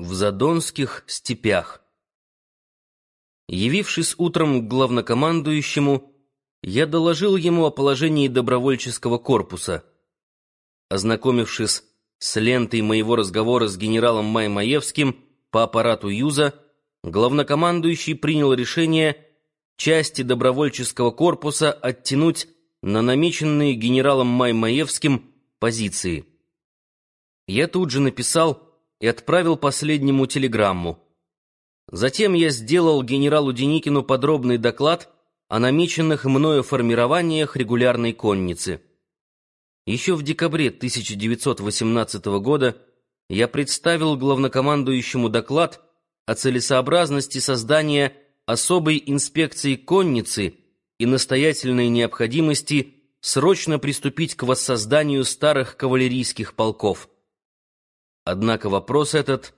В Задонских степях. Явившись утром к главнокомандующему, я доложил ему о положении добровольческого корпуса. Ознакомившись с лентой моего разговора с генералом Маймаевским по аппарату Юза, главнокомандующий принял решение части добровольческого корпуса оттянуть на намеченные генералом Маймаевским позиции. Я тут же написал и отправил последнему телеграмму. Затем я сделал генералу Деникину подробный доклад о намеченных мною формированиях регулярной конницы. Еще в декабре 1918 года я представил главнокомандующему доклад о целесообразности создания особой инспекции конницы и настоятельной необходимости срочно приступить к воссозданию старых кавалерийских полков. Однако вопрос этот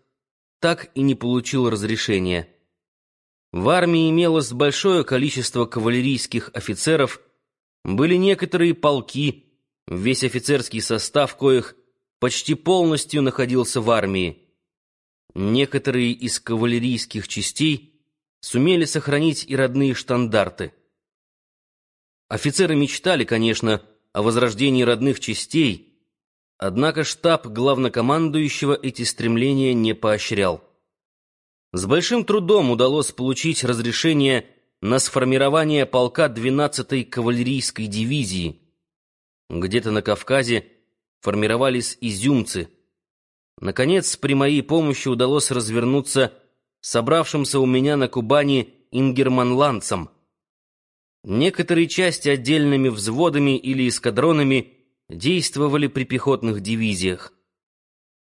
так и не получил разрешения. В армии имелось большое количество кавалерийских офицеров, были некоторые полки, весь офицерский состав коих почти полностью находился в армии. Некоторые из кавалерийских частей сумели сохранить и родные штандарты. Офицеры мечтали, конечно, о возрождении родных частей, Однако штаб главнокомандующего эти стремления не поощрял. С большим трудом удалось получить разрешение на сформирование полка 12-й кавалерийской дивизии. Где-то на Кавказе формировались изюмцы. Наконец, при моей помощи удалось развернуться собравшимся у меня на Кубани ингерманландцам. Некоторые части отдельными взводами или эскадронами действовали при пехотных дивизиях.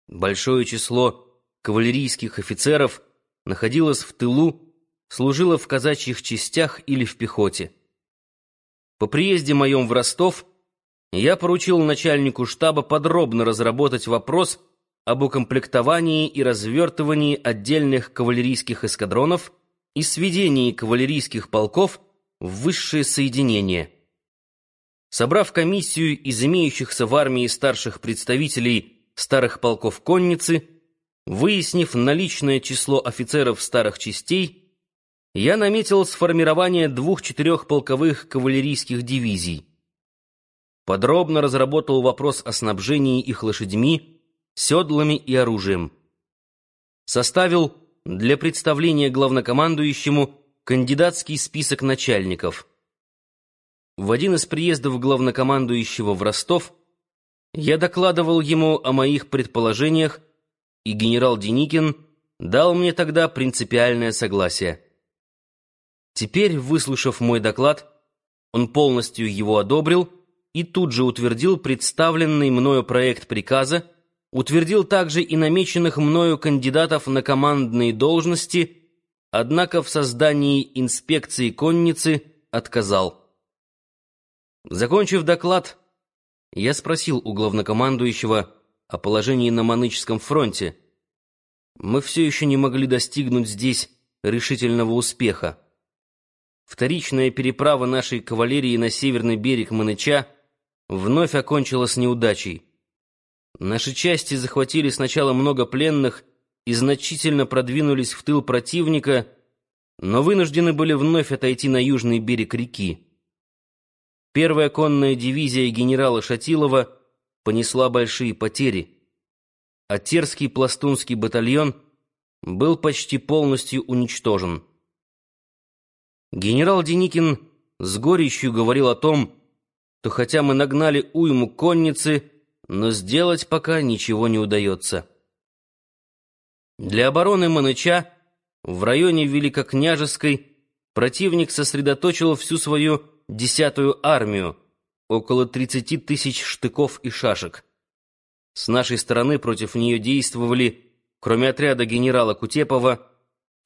Большое число кавалерийских офицеров находилось в тылу, служило в казачьих частях или в пехоте. По приезде моем в Ростов я поручил начальнику штаба подробно разработать вопрос об укомплектовании и развертывании отдельных кавалерийских эскадронов и сведении кавалерийских полков в высшие соединения. Собрав комиссию из имеющихся в армии старших представителей старых полков конницы, выяснив наличное число офицеров старых частей, я наметил сформирование двух-четырех полковых кавалерийских дивизий. Подробно разработал вопрос о снабжении их лошадьми, седлами и оружием. Составил для представления главнокомандующему кандидатский список начальников – в один из приездов главнокомандующего в Ростов я докладывал ему о моих предположениях, и генерал Деникин дал мне тогда принципиальное согласие. Теперь, выслушав мой доклад, он полностью его одобрил и тут же утвердил представленный мною проект приказа, утвердил также и намеченных мною кандидатов на командные должности, однако в создании инспекции конницы отказал. Закончив доклад, я спросил у главнокомандующего о положении на Маныческом фронте. Мы все еще не могли достигнуть здесь решительного успеха. Вторичная переправа нашей кавалерии на северный берег Маныча вновь окончилась неудачей. Наши части захватили сначала много пленных и значительно продвинулись в тыл противника, но вынуждены были вновь отойти на южный берег реки. Первая конная дивизия генерала Шатилова понесла большие потери, а Терский пластунский батальон был почти полностью уничтожен. Генерал Деникин с горечью говорил о том, что хотя мы нагнали уйму конницы, но сделать пока ничего не удается. Для обороны Маныча в районе Великокняжеской противник сосредоточил всю свою десятую армию, около 30 тысяч штыков и шашек. С нашей стороны против нее действовали, кроме отряда генерала Кутепова,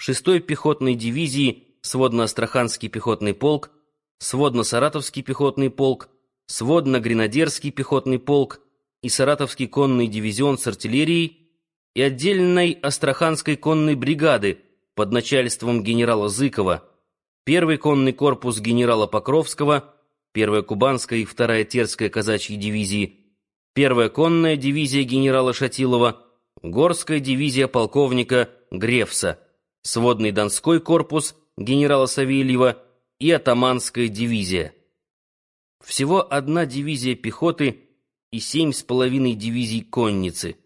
6-й пехотной дивизии сводно-астраханский пехотный полк, сводно-саратовский пехотный полк, сводно-гренадерский пехотный полк и саратовский конный дивизион с артиллерией и отдельной астраханской конной бригады под начальством генерала Зыкова, Первый конный корпус генерала Покровского, первая кубанская и вторая терская казачьи дивизии, первая конная дивизия генерала Шатилова, горская дивизия полковника Грефса, сводный Донской корпус генерала Савельева и атаманская дивизия. Всего одна дивизия пехоты и семь с половиной дивизий конницы.